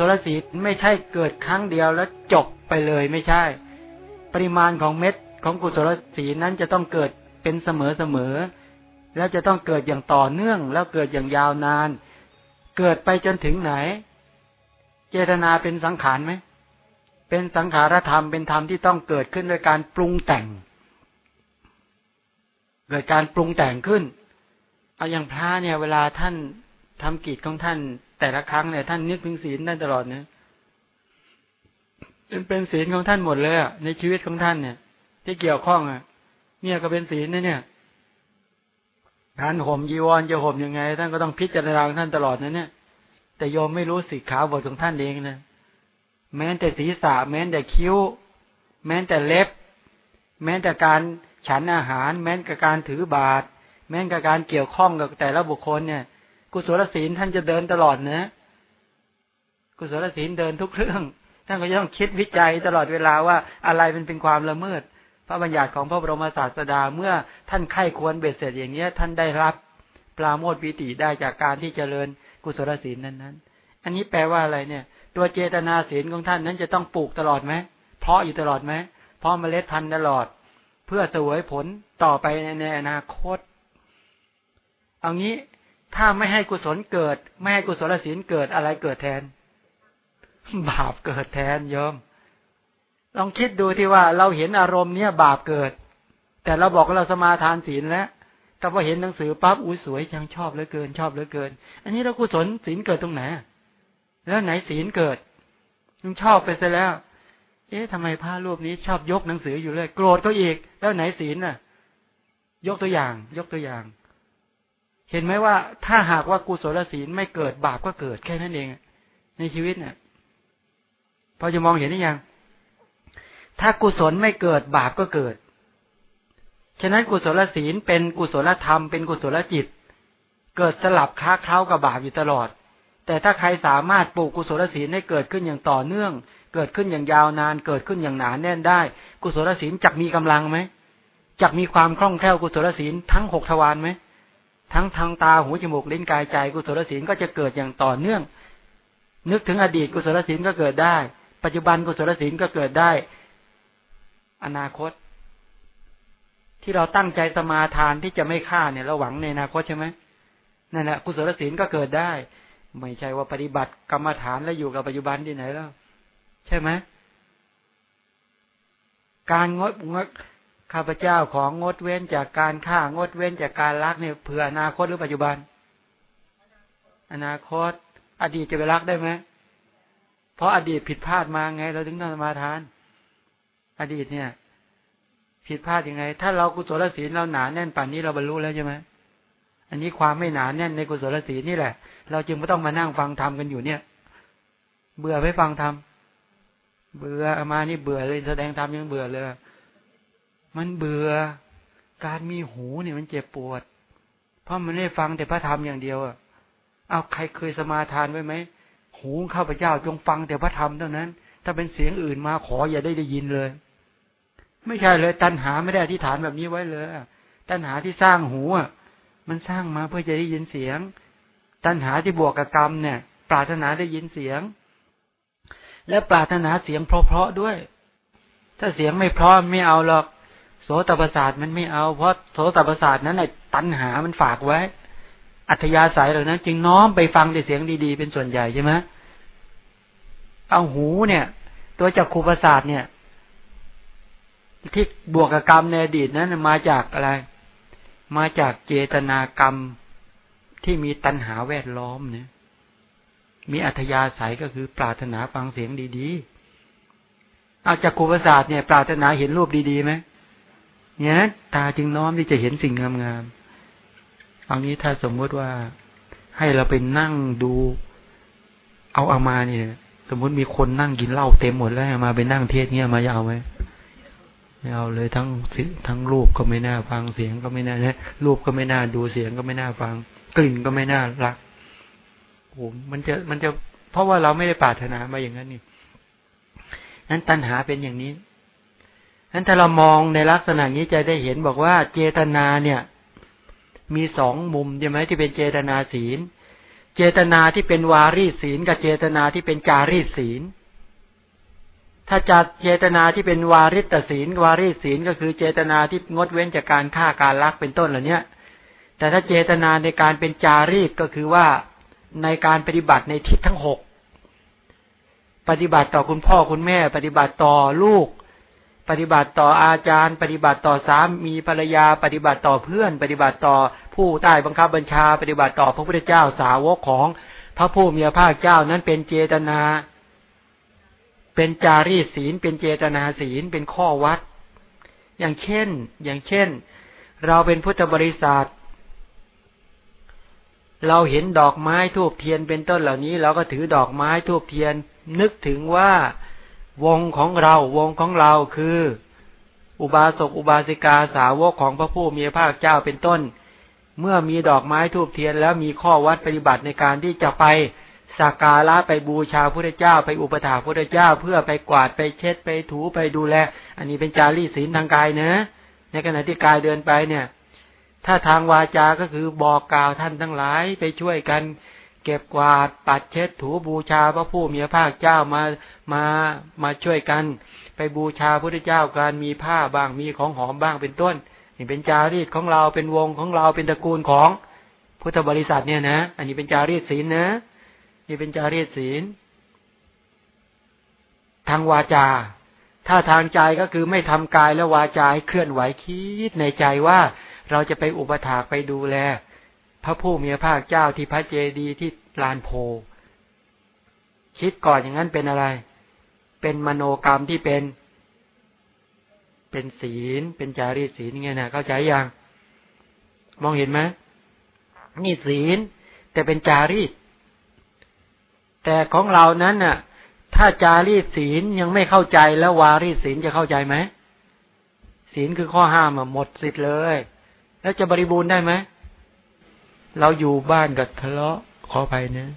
ศลศีลไม่ใช่เกิดครั้งเดียวแล้วจบไปเลยไม่ใช่ ปริมาณของเม็ดของกุศลศีลนั้นจะต้องเกิดเป็นเสมอเสมอแล้วจะต้องเกิดอย่างต่อเนื่อง แล้วเกิดอย่างยาวนาน เกิดไปจนถึงไหน เจตนาเป็นสังขารไหมเป็นสังขารธรรมเป็นธรรมที่ต้องเกิดขึ้นโดยการปรุงแต่ง เกิดการปรุงแต่งขึ้น เอาอย่างพระเนี่ย เวลาท่านทำกิจของท่าน แต่ละครั้งเนี่ยท่านนึกถึงศีลได้ตลอดเนี่ยเป็นศีลของท่านหมดเลยอะในชีวิตของท่านเนี่ย ที่เกี่ยวข้องอะ เนี่ยก็เป็นศีลนะเนี่ยการห่มยีวรจะห่มยังไง ท่านก็ต้องพิจารณาท่านตลอดนะเนี่ย แต่โยมไม่รู้สิขาบทของท่านเองนะแม้แต่ศีรษะแม้แต่คิ้ว แม้แต่เล็บ แม้แต่การฉันอาหาร แม้แต่การถือบาตรแม้แต่การเกี่ยวข้องกับแต่ละบุคคลเนี่ย กุศลศีลท่านจะเดินตลอดนะ กุศลศีลเดินทุกเรื่อง ท่านก็จะต้องคิดวิจัยตลอดเวลาว่าอะไรเป็นเป็นความละเมิด พระบัญญัติของพระบรมศาสดาเมื่อท่านไข้ควรเบ็ดเสร็จอย่างเนี้ย ท่านได้รับปราโมทปิติได้จากการที่เจริญกุศลศีลนั้นนั้นอันนี้แปลว่าอะไรเนี่ย ตัวเจตนาศีลของท่านนั้นจะต้องปลูกตลอดไหมเพาะอยู่ตลอดไหมเพาะเมล็ดพันธุ์ตลอด เพื่อสวยผลต่อไปในอนาคต เอางี้ ถ้าไม่ให้กุศลเกิด ไม่ให้กุศลศีลเกิดอะไรเกิดแทน บาปเกิดแทนยอมลองคิดดูที่ว่าเราเห็นอารมณ์เนี้ยบาปเกิด แต่เราบอกว่าเราสมาทานศีลแล้วแต่พอเห็นหนังสือปั๊บอุ้ยสวยจังชอบเหลือเกิน ชอบเหลือเกิน อันนี้เรากุศลศีลเกิดตรงไหนแล้วไหนศีลเกิดยังชอบไปซะแล้ว เอ๊ะทำไมพระรูปนี้ชอบยกหนังสืออยู่เลย โกรธเขาอีก แล้วไหนศีลน่ะ ยกตัวอย่าง ยกตัวอย่าง เห็นไหมว่าถ้าหากว่ากุศลศีลไม่เกิดบาปก็เกิดแค่นั้นเอง ในชีวิตเนี่ยพอจะมองเห็นได้ยัง ถ้ากุศลไม่เกิดบาปก็เกิด ฉะนั้นกุศลศีลเป็นกุศลธรรมเป็นกุศลจิต เกิดสลับค้าเคล้ากับบาปอยู่ตลอด แต่ถ้าใครสามารถปลูกกุศลศีลให้เกิดขึ้นอย่างต่อเนื่อง เกิดขึ้นอย่างยาวนาน เกิดขึ้นอย่างหนาแน่นได้ กุศลศีลจักมีกำลังไหมจักมีความคล่องแคล่วกุศลศีลทั้งหกทวารไหม ทั้งทางตาหูจมูกลิ้นกายใจกุศลศีลก็จะเกิดอย่างต่อเนื่อง นึกถึงอดีตกุศลศีลก็เกิดได้ ปัจจุบันกุศลศีลก็เกิดได้ อนาคต ที่เราตั้งใจสมาทานที่จะไม่ฆ่าเนี่ยเราหวังในอนาคตใช่ไหมนั่นแหละกุศลศีลก็เกิดได้ ไม่ใช่ว่าปฏิบัติกรรมฐานแล้วอยู่กับปัจจุบันที่ไหนแล้ว ใช่ไหมการงดงด ข้าพเจ้าของงดเว้นจากการฆ่างดเว้นจากการรักเนี่ยเผื่ออนาคตหรือปัจจุบัน อนาคต อดีตจะไปรักได้ไหมเพราะอดีตผิดพลาดมาไง เราถึงต้องมาทาน อดีตเนี่ย ผิดพลาดยังไง ถ้าเรากุศลศีลเราหนาแน่นป่านนี้เราบรรลุแล้วใช่ไหมอันนี้ความไม่หนาแน่นในกุศลศีลนี่แหละ เราจึงไม่ต้องมานั่งฟังธรรมกันอยู่เนี่ย เบื่อไม่ฟังธรรมเบื่อมานี่เบื่อเลยแสดงธรรมยังเบื่อเลย มันเบื่อ การมีหูเนี่ยมันเจ็บปวด เพราะมันไม่ฟังแต่พระธรรมอย่างเดียวอะเอาใครเคยสมาทานไว้ไหม หูข้าพเจ้าจงฟังแต่พระธรรมเท่านั้น ถ้าเป็นเสียงอื่นมาขออย่าได้ได้ยินเลย ไม่ใช่เลย ตัณหาไม่ได้อธิษฐานแบบนี้ไว้เลย ตัณหาที่สร้างหูอะ มันสร้างมาเพื่อจะได้ยินเสียง ตัณหาที่บวกกับกรรมเนี่ย ปรารถนาได้ยินเสียง และปรารถนาเสียงเพราะๆด้วย ถ้าเสียงไม่เพราะไม่เอาหรอก โสตประสาทมันไม่เอา เพราะโสตประสาทนั้นไอ้ตัณหามันฝากไว้ อัธยาศัยเหล่านั้น จึงน้อมไปฟังแต่เสียงดีๆ เป็นส่วนใหญ่ใช่ไหมเอาหูเนี่ย ตัวจักขูประสาทเนี่ย ที่บวกกับกรรมในอดีตนั้นมาจากอะไร มาจากเจตนากรรมที่มีตัณหาแวดล้อมเนี่ยมีอัธยาศัยก็คือปรารถนาฟังเสียงดีๆ เอาจากกุปศาสตร์เนี่ย ปรารถนาเห็นรูปดีๆไหม เนี่ยตาจึงน้อมที่จะเห็นสิ่งงามๆเอางี้ถ้าสมมติว่าให้เราไปนั่งดู เอาอามาเนี่ย สมมติมีคนนั่งกินเหล้าเต็มหมดแล้วมาไปนั่งเทศเนี่ยมาจะเอาไหมไม่เอาเลยทั้งทั้งรูปก็ไม่น่าฟังเสียงก็ไม่น่าเนี่ยรูปก็ไม่น่าดูเสียงก็ไม่น่าฟัง กลิ่นก็ไม่น่ารักโอ้มันจะมันจะ เพราะว่าเราไม่ได้ปรารถนามาอย่างนั้นนี่นั้นตัณหาเป็นอย่างนี้ นั้นถ้าเรามองในลักษณะนี้จะได้เห็นบอกว่าเจตนาเนี่ย มีสองมุมใช่ไหมที่เป็นเจตนาศีล เจตนาที่เป็นวารีศีล กับเจตนาที่เป็นจารีศีล ถ้าจัดเจตนาที่เป็นวาริตศีล วาริศีลก็คือเจตนาที่งดเว้นจากการฆ่าการลักเป็นต้นเหล่านี้แต่ถ้าเจตนาในการเป็นจารีตก็คือว่าในการปฏิบัติในทิศทั้งหกปฏิบัติต่อคุณพ่อคุณแม่ ปฏิบัติต่อลูก ปฏิบัติต่ออาจารย์ ปฏิบัติต่อสามีภรรยา ปฏิบัติต่อเพื่อน ปฏิบัติต่อผู้ใต้บังคับบัญชา ปฏิบัติต่อพระพุทธเจ้าสาวกของพระผู้มีพระภาคเจ้านั้นเป็นเจตนา เป็นจารีศีล เป็นเจตนาศีล เป็นข้อวัด อย่างเช่น อย่างเช่น เราเป็นพุทธบริษัทเราเห็นดอกไม้ธูปเทียนเป็นต้นเหล่านี้ เราก็ถือดอกไม้ธูปเทียน นึกถึงว่า วงของเรา วงของเราคือ อุบาสกอุบาสิกาสาวกของพระผู้มีพระภาคเจ้าเป็นต้น เมื่อมีดอกไม้ธูปเทียนแล้วมีข้อวัตรปฏิบัติในการที่จะไปสักการะไปบูชาพระเจ้า ไปอุปัฏฐากพระเจ้า เพื่อไปกวาดไปเช็ดไปถูไปดูแล อันนี้เป็นจารีศีลทางกายเนะ ในขณะที่กายเดินไปเนี่ย ถ้าทางวาจาก็คือบอกกล่าวท่านทั้งหลายไปช่วยกัน ก็บกวาด ปัดเช็ดถูบูชาพระผู้มีพระภาคเจ้ามามามาช่วยกัน ไปบูชาพระพุทธเจ้าการมีผ้าบ้างมีของหอมบ้างเป็นต้นนี่เป็นจารีตของเราเป็นวงของเราเป็นตระกูลของพุทธบริษัทเนี่ยนะ อันนี้เป็นจารีตศีลนะ นี่เป็นจารีตศีล ทางวาจา ถ้าทางใจก็คือไม่ทำกายและวาจาให้เคลื่อนไหวคิดในใจว่าเราจะไปอุปถากไปดูแล พระผู้มีพระภาคเจ้าที่พระเจดีย์ที่ลานโพ คิดก่อนอย่างนั้นเป็นอะไร เป็นมโนกรรมที่เป็น เป็นศีล เป็นจารีตศีลไงนะเข้าใจยังมองเห็นไหมนี่ศีล แต่เป็นจารีต แต่ของเรานั้นน่ะ ถ้าจารีศีลยังไม่เข้าใจแล้ววารีศีลจะเข้าใจไหมศีลคือข้อห้ามหมดสิทธิ์เลย แล้วจะบริบูรณ์ได้ไหม เราอยู่บ้านกับทะเลาะขอไปนะ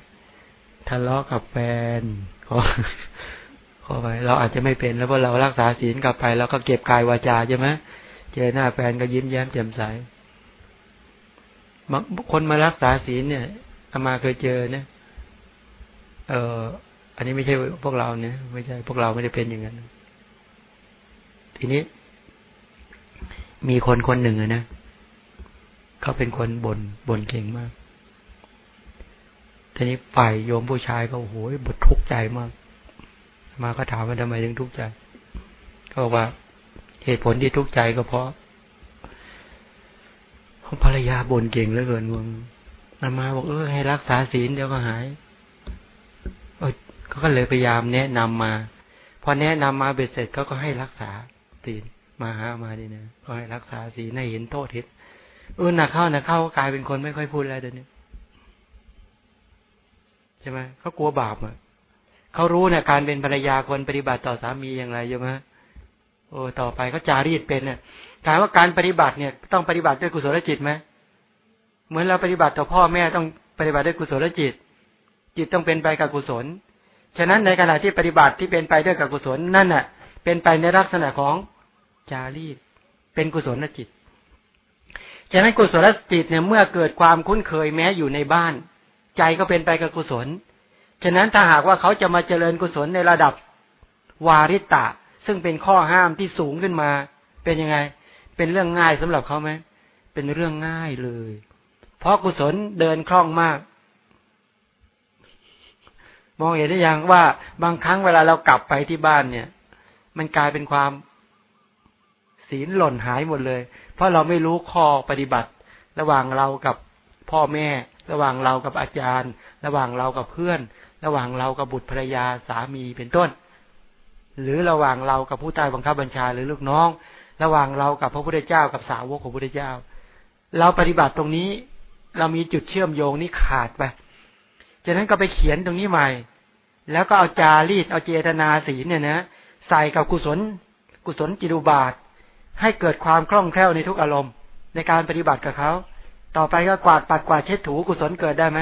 ทะเลาะกับแฟนขอขอไป เราอาจจะไม่เป็นแล้วเพราะเรารักษาศีลกลับไปแล้วก็เก็บกายวาจาใช่ไหมเจอหน้าแฟนก็ยิ้มแย้มแจ่มใสคนมารักษาศีลเนี่ยอามาเคยเจอเนี่ยเอออันนี้ไม่ใช่พวกเราเนี่ยไม่ใช่พวกเราไม่ได้เป็นอย่างนั้น ทีนี้ มีคนคนหนึ่งนะ เขาเป็นคนบน่นบ่นเก่งมากทีนี้ฝ่ายโยมผู้ชายก็โอ้โหบดทุกข์ใจมาก มาก็ถามว่าทำไมถึงทุกข์ใจ ก็บอกว่าเหตุผลที่ทุกข์ใจก็เพราะภรรยาบ่นเก่งเหลือเกินวงมาบอกเออให้รักษาศีลเดี๋ยวก็หายเขาก็เลยพยายามแนะนำมา พอแนะนำมาเบ็ดเสร็จเขาก็ให้รักษาศีลมาหามาดีนะก็ให้รักษาศีลให้เห็นโทษทิศ เออหนักเข้าหนักเข้าก็กลายเป็นคนไม่ค่อยพูดแล้วเดี๋ยวนี้ใช่ไหมเขากลัวบาปอะเขารู้นะการเป็นภรรยาคนปฏิบัติต่อสามีอย่างไรใช่ไหมโอ้ต่อไปเขาจารีตเป็นเนี่ยถามว่าการปฏิบัติเนี่ย ต้องปฏิบัติด้วยกุศลจิตไหมเหมือนเราปฏิบัติต่อพ่อแม่ต้องปฏิบัติด้วยกุศลจิต จิตต้องเป็นไปกับกุศล ฉะนั้นในขณะที่ปฏิบัติที่เป็นไปด้วยกับกุศลนั่นน่ะ เป็นไปในลักษณะของจารีตเป็นกุศลจิต ฉะนั้นกุศลจิตเนี่ยเมื่อเกิดความคุ้นเคยแม้อยู่ในบ้าน ใจก็เป็นไปกับกุศล ฉะนั้นถ้าหากว่าเขาจะมาเจริญกุศลในระดับวาริตะ ซึ่งเป็นข้อห้ามที่สูงขึ้นมา เป็นยังไง เป็นเรื่องง่ายสำหรับเขาไหมเป็นเรื่องง่ายเลย เพราะกุศลเดินคล่องมากมองเห็นได้ยังว่าบางครั้งเวลาเรากลับไปที่บ้านเนี่ย มันกลายเป็นความศีลหล่นหายหมดเลย ราะเราไม่รู้ข้อปฏิบัติ ระหว่างเรากับพ่อแม่ ระหว่างเรากับอาจารย์ ระหว่างเรากับเพื่อน ระหว่างเรากับบุตรภรรยาสามีเป็นต้น หรือระหว่างเรากับผู้ใต้บังคับบัญชาหรือลูกน้อง ระหว่างเรากับพระพุทธเจ้ากับสาวกของพระพุทธเจ้า เราปฏิบัติตรงนี้ เรามีจุดเชื่อมโยงนี้ขาดไปจากนั้นก็ไปเขียนตรงนี้ใหม่ แล้วก็เอาจารีตเอาเจตนาศีลเนี่ยนะใส่กับกุศล กุศลจิตุบาท ให้เกิดความคล่องแคล่วในทุกอารมณ์ ในการปฏิบัติกับเขา ต่อไปก็กวาดปัดกวาดเช็ดถูกุศลเกิดได้ไหม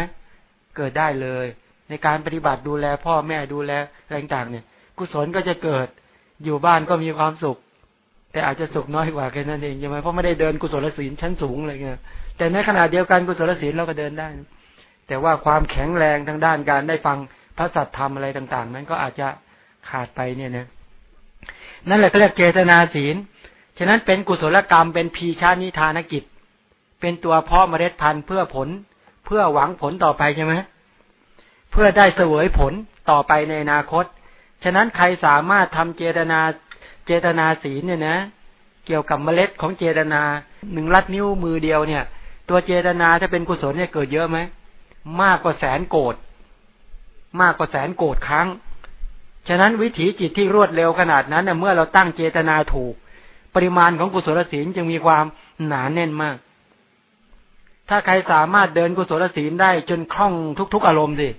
เกิดได้เลย ในการปฏิบัติดูแลพ่อแม่ดูแลอะไรต่างเนี่ย กุศลก็จะเกิดอยู่บ้านก็มีความสุข แต่อาจจะสุขน้อยกว่าแค่นั้นเองใช่ไหมเพราะไม่ได้เดินกุศลศีลชั้นสูงอะไรเงี้ยแต่ในขณะเดียวกันกุศลศีลเราก็เดินได้ แต่ว่าความแข็งแรงทางด้านการได้ฟังพระสัทธรรมอะไรต่าง ๆ นั้นก็อาจจะขาดไปเนี่ยนะนั่นแหละเขาเรียกเจตนาศีล ฉะนั้นเป็นกุศลกรรมเป็นพีชานิทานกิจ เป็นตัวเพาะเมล็ดพันธุ์เพื่อผล เพื่อหวังผลต่อไปใช่ไหมเพื่อได้เสวยผลต่อไปในอนาคต ฉะนั้นใครสามารถทำเจตนาเจตนาศีลเนี่ยนะ เกี่ยวกับเมล็ดของเจตนาหนึ่งลัดนิ้วมือเดียวเนี่ย ตัวเจตนาถ้าเป็นกุศลเนี่ยเกิดเยอะไหมมากกว่าแสนโกดมากกว่าแสนโกดครั้ง ฉะนั้นวิถีจิตที่รวดเร็วขนาดนั้นเน่ยเมื่อเราตั้งเจตนาถูก ปริมาณของกุศลศีลจึงมีความหนาแน่นมาก ถ้าใครสามารถเดินกุศลศีลได้จนคล่องทุก ๆ อารมณ์สิ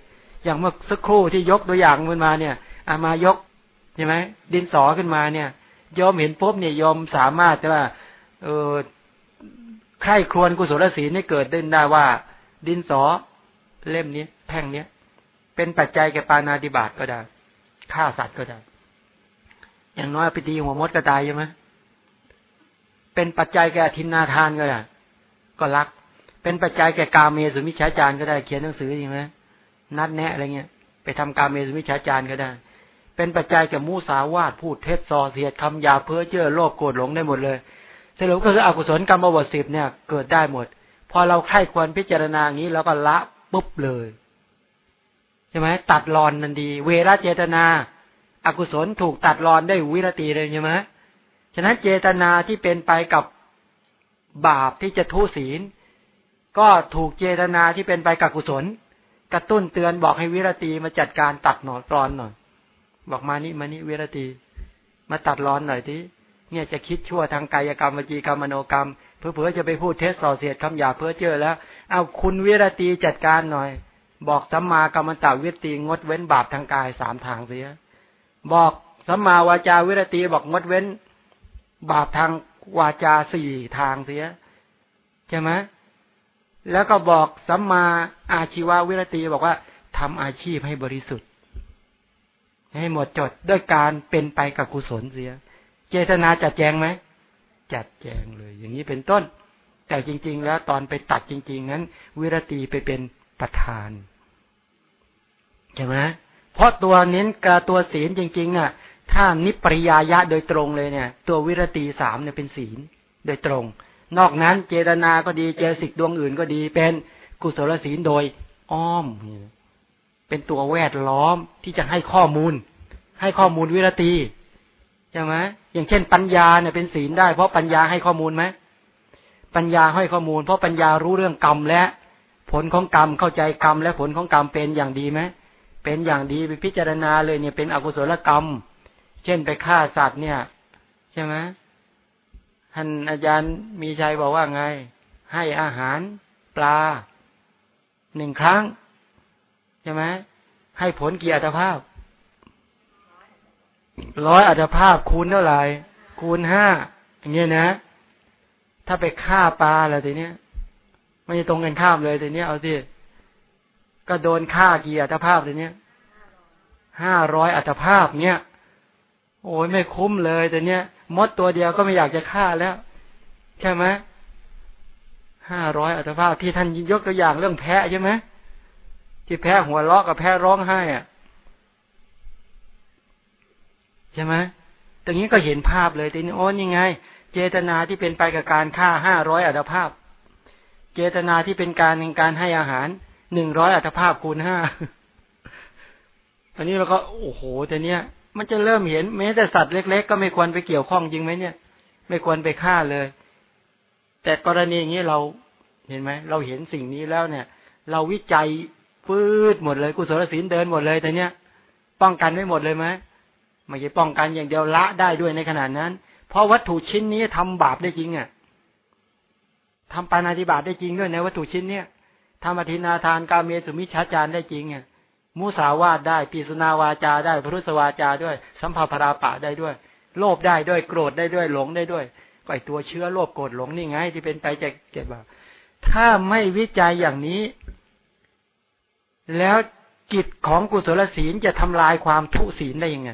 อย่างเมื่อสักครู่ที่ยกตัวอย่างขึ้นมาเนี่ยอามายกใช่ไหมดินสอขึ้นมาเนี่ยยอมเห็นปุ๊บเนี่ยยอมสามารถจะว่าเออใครครวนกุศลศีลให้เกิดได้ได้ว่า ดินสอเล่มนี้แท่งเนี้ยเป็นปัจจัยแก่ปานาติบาตก็ได้ฆ่าสัตว์ก็ได้ อย่างน้อยไปตีหัวมดก็ตายใช่ไหม เป็นปัจจัยแก่ทินนาทานก็ได้ก็รัก เป็นปัจจัยแก่กาเมสุมิชฌาจารก็ได้เขียนหนังสือใช่ไหมนัดแนะอะไรเงี้ย ไปทำกาเมสุมิชฌาจารก็ได้ เป็นปัจจัยแก่มูสาวาทพูดเท็จสอเสียดคำยาเพ้อเจ้อโลภโกรธหลงได้หมดเลยสรุปก็คืออกุศลกรรมบทสิบเนี่ย เกิดได้หมด พอเราไข้ควรพิจารณางี้แล้วก็ละปุ๊บเลยใช่ไหมตัดรอนนันดี เวรเจตนา อกุศลถูกตัดรอนได้วิรติเลยใช่ไหม ฉะนั้นเจตนาที่เป็นไปกับบาปที่จะทุศีล ก็ถูกเจตนาที่เป็นไปกับกุศล กระตุ้นเตือนบอกให้วิรติมาจัดการตัดหนอนรอนหน่อย บอกมานี่มานี่วิรติมาตัดร้อนหน่อยทีเนี่ยจะคิดชั่วทางกายกรรมวจีกรรมมโนกรรมเพื่อเพื่อจะไปพูดเทสส่อเสียดคำหยาเพื่อเจอแล้วเอาคุณวิรติจัดการหน่อย บอกสัมมากรรมตาวิรตีงดเว้นบาปทางกายสามทางเสีย บอกสัมมาวาจาวิรตีบอกงดเว้น บาปทางวาจาสี่ทางเสียใช่ไหมแล้วก็บอกสัมมาอาชีวาวิรตีบอกว่าทำอาชีพให้บริสุทธิ์ ให้หมดจดด้วยการเป็นไปกับกุศลเสีย เจตนาจัดแจงไหมจัดแจงเลย อย่างนี้เป็นต้น แต่จริง ๆ แล้วตอนไปตัดจริง ๆ นั้น วิรตีไปเป็นประธานใช่ไหมเพราะตัวเน้นกาตัวศีลจริงๆน่ะ ถ้านิปริยายะโดยตรงเลยเนี่ย ตัววิรตีสามเนี่ยเป็นศีลโดยตรง นอกนั้นเจตนาก็ดีเจสิกดวงอื่นก็ดี เป็นกุศลศีลโดยอ้อม เป็นตัวแวดล้อมที่จะให้ข้อมูล ให้ข้อมูลวิรตีใช่ไหมอย่างเช่น ปัญญาเนี่ยเป็นศีลได้เพราะปัญญาให้ข้อมูลไหมปัญญาให้ข้อมูล เพราะปัญญารู้เรื่องกรรมและผลของกรรมเข้าใจกรรมและผลของกรรมเป็นอย่างดีไหมเป็นอย่างดีไปพิจารณาเลยเนี่ยเป็นอกุศลกรรม เช่นไปฆ่าสัตว์เนี่ย ใช่ไหมท่านอาจารย์มีชัยบอกว่าไง ให้อาหารปลาหนึ่งครั้ง ใช่ไหมให้ผลกี่อัตภาพ ร้อยอัตภาพคูณเท่าไหร่ คูณห้าอย่างเงี้ยนะ ถ้าไปฆ่าปลาอะไรทีเนี้ยไม่ตรงกันข้ามเลยทีเนี้ยเอาสิก็โดนฆ่ากี่อัตภาพเลยเนี้ยห้าร้อยอัตภาพเนี้ย โอ้ยไม่คุ้มเลยแต่เนี้ยมดตัวเดียวก็ไม่อยากจะฆ่าแล้ว ใช่ไหมห้าร้อยอัตภาพที่ท่านยกตัวอย่างเรื่องแพะใช่ไหมที่แพะหัวเราะกับแพะร้องไห้อะใช่ไหมตรงนี้ก็เห็นภาพเลยทีนี้โอ้ยังไง เจตนาที่เป็นไปกับการฆ่าห้าร้อยอัตภาพ เจตนาที่เป็นการในการให้อาหารหนึ่งร้อยอัตภาพคูณห้าอันนี้เราก็โอ้โหแต่เนี้ย มันจะเริ่มเห็นแม้แต่สัตว์เล็ก ๆ ก็ไม่ควรไปเกี่ยวข้องจริงไหมเนี่ย ไม่ควรไปฆ่าเลย แต่กรณีอย่างนี้เราเห็นไหมเราเห็นสิ่งนี้แล้วเนี่ย เราวิจัยฟืดหมดเลยกุศลศีลเดินหมดเลยแต่เนี้ยป้องกันไม่หมดเลยไหมไม่ใช่ป้องกันอย่างเดียวละได้ด้วยในขนาดนั้น เพราะวัตถุชิ้นนี้ทำบาปได้จริงอะทำปานาติบาตได้จริงด้วยในวัตถุชิ้นเนี้ยทำอธินาทานกาเมสุมิชฌาจารได้จริงอะ มุสาวาทได้ปีสุนาวาจาได้พรุสวาจาด้วย สัมภาพราปะได้ด้วย โลภได้ด้วยโกรธได้ด้วยหลงได้ด้วยก็ไอตัวเชื้อโลภโกรธหลงนี่ไง ที่เป็นไปจากเก็บบาปถ้าไม่วิจัยอย่างนี้ แล้วกิจของกุศลศีลจะทำลายความทุศีลได้ยังไง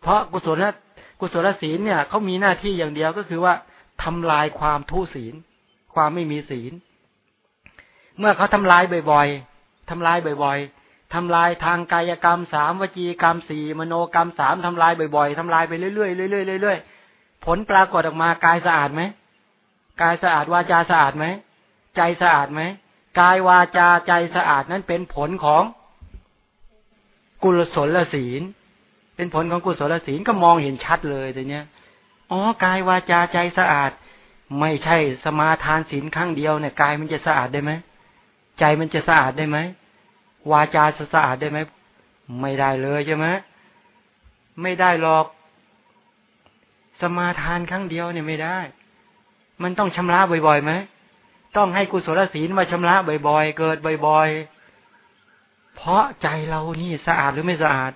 เพราะกุศลกุศลศีลเนี่ยเขามีหน้าที่อย่างเดียวก็คือว่าทำลายความทุศีล ความไม่มีศีล เมื่อเขาทำลายบ่อยๆ ทำลายบ่อย ๆทำลายทางกายกรรมสามวจีกรรมสี่มโนกรรมสามทำลายบ่อยๆทำลายไปเรื่อยๆเรื่อยๆเรื่อยๆผลปรากฏออกมากายสะอาดไหมกายสะอาดวาจาสะอาดไหมใจสะอาดไหมกายวาจาใจสะอาดนั้นเป็นผลของกุศลศีล เป็นผลของกุศลศีลก็มองเห็นชัดเลยแต่เนี้ยอ๋อกายวาจาใจสะอาด ไม่ใช่สมาทานศีลครั้งเดียวเนี่ยกายมันจะสะอาดได้ไหมใจมันจะสะอาดได้ไหม วาจาสะอาดได้ไหมไม่ได้เลยใช่ไหมไม่ได้หรอก สมาทานครั้งเดียวเนี่ยไม่ได้ มันต้องชำระบ่อยๆไหมต้องให้กุศลศีลมาชำระบ่อยๆ เกิดบ่อยๆ เพราะใจเรานี่สะอาดหรือไม่สะอาด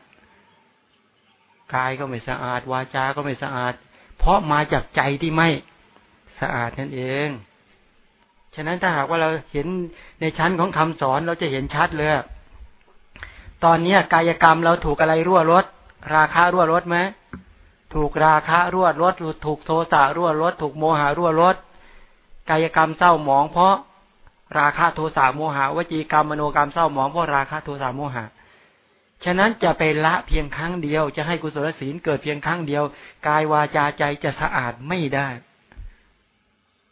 กายก็ไม่สะอาด วาจาก็ไม่สะอาด เพราะมาจากใจที่ไม่สะอาดนั่นเอง ฉะนั้นถ้าหากว่าเราเห็นในชั้นของคำสอนเราจะเห็นชัดเลย ตอนนี้กายกรรมเราถูกอะไรรั่วรถราคารั่วรถไหมถูกราคารั่วรถถูกโทสะรั่วรถถูกโมหะรั่วรถกายกรรมเศร้าหมอง เพราะราคะโทสะโมหะวจีกรรมมโนกรรมเศร้าหมองเพราะราคะโทสะโมหะฉะนั้นจะไปละเพียงครั้งเดียว จะให้กุศลศีลเกิดเพียงครั้งเดียว กายวาจาใจจะสะอาดไม่ได้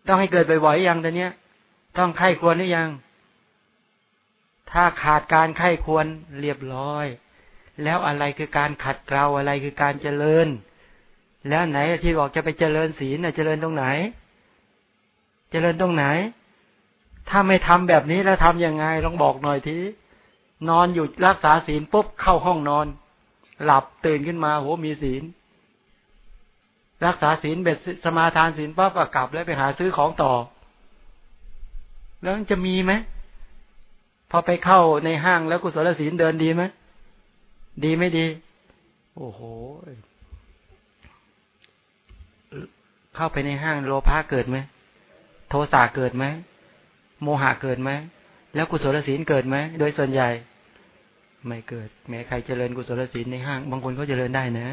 ต้องให้เกิดบ่อยๆย่างตอนนี้ย ต้องไข้ควรหรือยัง ถ้าขาดการไข้ควรเรียบร้อย แล้วอะไรคือการขัดเกลาอะไรคือการเจริญ แล้วไหนที่บอกจะไปเจริญศีลเจริญตรงไหน เจริญตรงไหน ถ้าไม่ทำแบบนี้แล้วทํำยังไงลองบอกหน่อยทีนอนอยู่รักษาศีลปุ๊บเข้าห้องนอน หลับตื่นขึ้นมาโหมีศีล รักษาศีลเบ็ดสมาทานศีลปั๊บกลับแล้วไปหาซื้อของต่อ แล้วจะมีไหม พอไปเข้าในห้างแล้วกุศลศีลเดินดีไหมดีไม่ดี โอ้โหเข้าไปในห้างโลภะเกิดไหมโทสะเกิดไหมโมหะเกิดไหมแล้วกุศลศีลเกิดไหมโดยส่วนใหญ่ ไม่เกิด แม้ใครเจริญกุศลศีลในห้าง บางคนก็เจริญได้นะ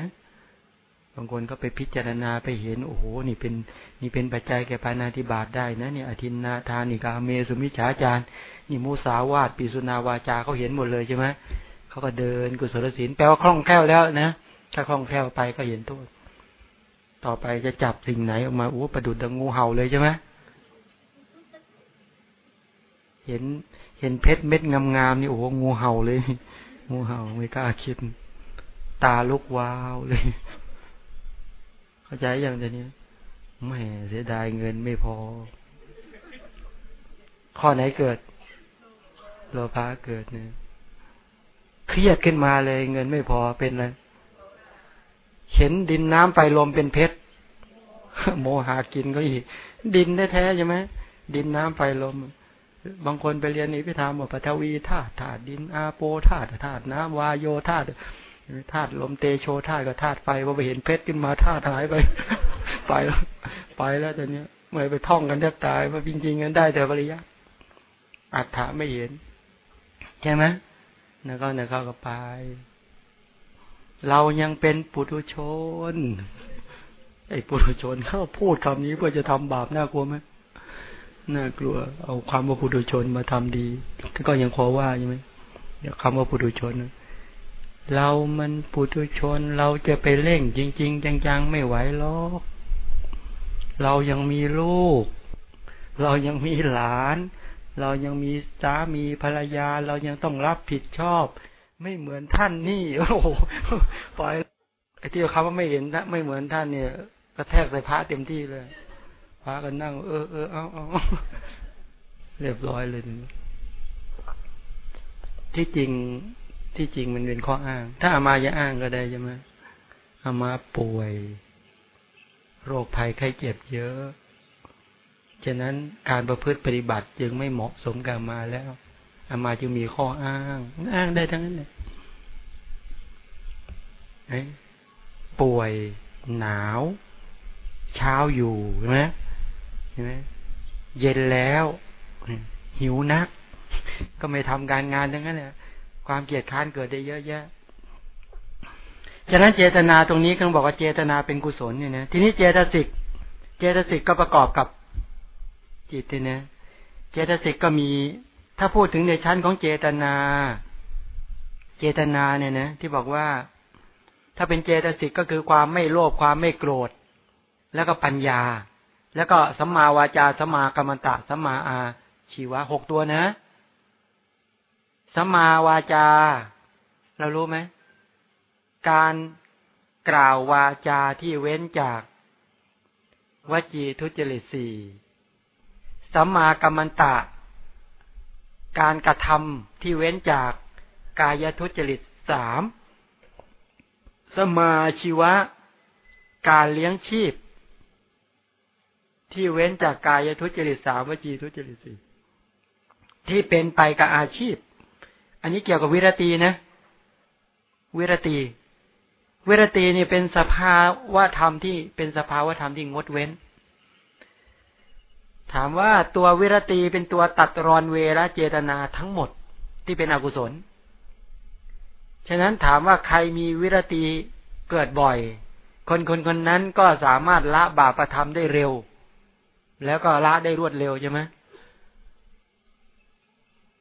บางคนก็ไปพิจารณาไปเห็นโอ้โหนี่เป็นนี่เป็นปัจจัยแก่ปานาธิบาตได้นะเนี่ยอธินนาทานิกาเมสุมิฉาจาร นี่มูสาวาตปิสุนาวาจาเขาเห็นหมดเลยใช่ไหมเขาก็เดินกุศลศีลแปลว่าคล่องแคล่วแล้วนะถ้าคล่องแคล่วไปก็เห็นโทษต่อไปจะจับสิ่งไหนออกมาโอ้ประดุดดังงูเห่าเลยใช่ไหมเห็นเห็นเพชรเม็ดงามๆนี่โอ้โหงูเห่าเลย งูเห่าไม่กล้าคิด ตาลุกวาวเลย เข้าใจอย่างเนี้ยแม่เสียดายเงินไม่พอ ข้อไหนเกิด โลภะเกิดเนี่ยเครียดขึ้นมาเลย เงินไม่พอเป็นอะไรเห็นดินน้ำไฟลมเป็นเพชรโมหากินก็อีก ดินแท้ๆใช่ไหมดินน้ำไฟลม บางคนไปเรียนนี้พิธามว่าปฐวีธาตุธาตุดินอาโปธาตุธาตุน้ำวายโยธาตุธาตุลมเตโชธาตุกับธาตุไฟพอไปเห็นเพชรขึ้นมาธาตุหายไป ไปแล้วไปแล้วตอนนี้เมื่อไปท่องกันแทบตายว่าจริงๆกันได้แต่ปริยัติอัฏฐะไม่เห็น ใช่ไหมแล้วก็เนี่ยเขาก็ไป เรายังเป็นปุถุชน ไอ้ปุถุชนเขาพูดคำนี้เพื่อจะทำบาปน่ากลัวไหมน่ากลัว เอาความว่าปุถุชนมาทำดี ก็ยังขอว่าใช่ไหมเดี๋ยวคำว่าปุถุชนเรามันปุถุชนเราจะไปเร่งจริง ๆ จังๆ ไม่ไหวหรอก เรายังมีลูก เรายังมีหลาน เรายังมีสามีภรรยา เรายังต้องรับผิดชอบ ไม่เหมือนท่านนี่โอ้โหปล่อยไอ้ที่คำว่าไม่เห็นนะไม่เหมือนท่านเนี่ยกระแทกใส่พระเต็มที่เลยพากันนั่ง เออเออเอาเอาเรียบร้อยเลยที่จริงที่จริงมันเป็นข้ออ้าง ถ้าอามาจะอ้างก็ได้ใช่ไหมอามาป่วย โรคภัยไข้เจ็บเยอะ ฉะนั้นการประพฤติปฏิบัติจึงไม่เหมาะสมกับมาแล้วอามาจึงมีข้ออ้าง อ้างได้ทั้งนั้นเลยป่วยหนาว เช้าอยู่ใช่ไหมใช่ไหมเย็นแล้ว หิวนัก ก็ไม่ทำการงานทั้งนั้นเนี่ยความเกลียดค้านเกิดได้เยอะแยะฉะนั้นเจตนาตรงนี้ก็บอกว่าเจตนาเป็นกุศลเนี่ยนะทีนี้เจตสิก เจตสิกก็ประกอบกับ จิตเนี่ยนะเจตสิกก็มี ถ้าพูดถึงในชั้นของเจตนา เจตนาเนี่ยนะที่บอกว่า ถ้าเป็นเจตสิกก็คือความไม่โลภความไม่โกรธ แล้วก็ปัญญา แล้วก็สัมมาวาจาสัมมากรรมตะสัมมาอาชีวะหกตัวนะสัมมาวาจา เรารู้ไหมการกล่าววาจาที่เว้นจากวจีทุจริตสี่ สัมมากรรมันตะ การกระทำที่เว้นจากกายทุจริตสามสมาชีวะ การเลี้ยงชีพ ที่เว้นจากกายทุจริตสามวจีทุจริตสี่ที่เป็นไปกับอาชีพ อันนี้เกี่ยวกับวิรตีนะ วิรตีวิรตีนี่เป็นสภาวะธรรมที่เป็นสภาวะธรรมที่งดเว้น ถามว่าตัววิรตีเป็นตัวตัดรอนเวรเจตนาทั้งหมดที่เป็นอกุศล ฉะนั้นถามว่าใครมีวิรตีเกิดบ่อย คนคนคนนั้นก็สามารถละบาปประทำได้เร็ว แล้วก็ละได้รวดเร็วใช่ไหม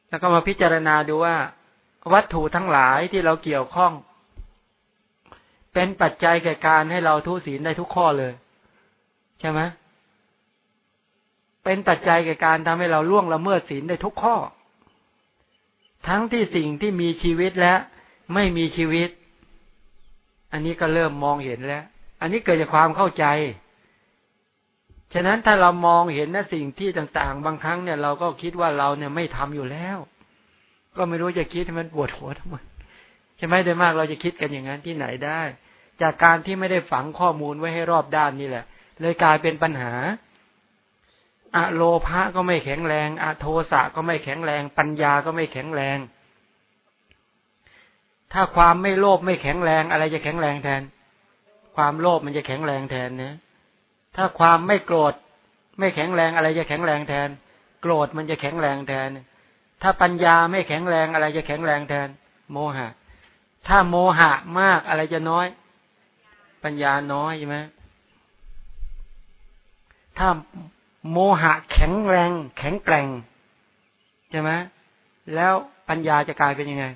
แล้วก็มาพิจารณาดูว่า วัตถุทั้งหลายที่เราเกี่ยวข้อง เป็นปัจจัยแก่การให้เราทุศีลได้ทุกข้อเลย ใช่ไหม เป็นปัจจัยแก่การทำให้เราล่วงละเมิดศีลได้ทุกข้อ ทั้งที่สิ่งที่มีชีวิตและไม่มีชีวิต อันนี้ก็เริ่มมองเห็นแล้ว อันนี้เกิดจากความเข้าใจ ฉะนั้นถ้าเรามองเห็นนะสิ่งที่ต่างๆ บางครั้งเนี่ยเราก็คิดว่าเราเนี่ยไม่ทำอยู่แล้ว ก็ไม่รู้จะคิดให้มันปวดหัวทำไมใช่ไหมโดยมากเราจะคิดกันอย่างนั้นที่ไหนได้ จากการที่ไม่ได้ฝังข้อมูลไว้ให้รอบด้านนี่แหละ เลยกลายเป็นปัญหา อโลภะก็ไม่แข็งแรง อโทสะก็ไม่แข็งแรง ปัญญาก็ไม่แข็งแรง ถ้าความไม่โลภไม่แข็งแรง อะไรจะแข็งแรงแทน ความโลภมันจะแข็งแรงแทนเนี่ยถ้าความไม่โกรธ ไม่แข็งแรงอะไรจะแข็งแรงแทน โกรธมันจะแข็งแรงแทน ถ้าปัญญาไม่แข็งแรงอะไรจะแข็งแรงแทน โมหะ ถ้าโมหะมากอะไรจะน้อย ปัญญาน้อยใช่ไหมถ้า โมหะแข็งแรง แข็งแกร่งใช่ไหมแล้วปัญญาจะกลายเป็นยังไง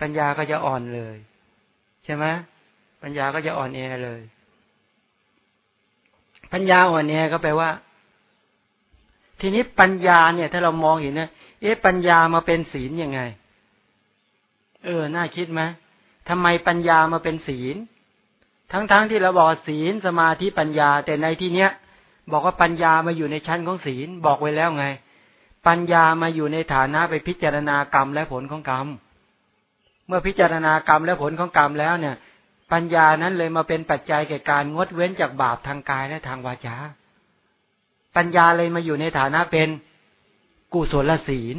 ปัญญาก็จะอ่อนเลย ใช่ไหมปัญญาก็จะอ่อนแอเลย ปัญญาอ่อนแอก็แปลว่า ทีนี้ปัญญาเนี่ย ถ้าเรามองเห็นนะเอ๊ะปัญญามาเป็นศีลยังไง เออ น่าคิดไหมทำไมปัญญามาเป็นศีล ทั้งๆทที่เราบอกศีลสมาธิปัญญาแต่ในที่เนี้ย บอกว่าปัญญามาอยู่ในชั้นของศีลบอกไว้แล้วไง ปัญญามาอยู่ในฐานะไปพิจารณากรรมและผลของกรรม เมื่อพิจารณากรรมและผลของกรรมแล้วเนี่ย ปัญญานั้นเลยมาเป็นปัจจัยแก่การงดเว้นจากบาปทางกายและทางวาจา ปัญญาเลยมาอยู่ในฐานะเป็นกุศลศีล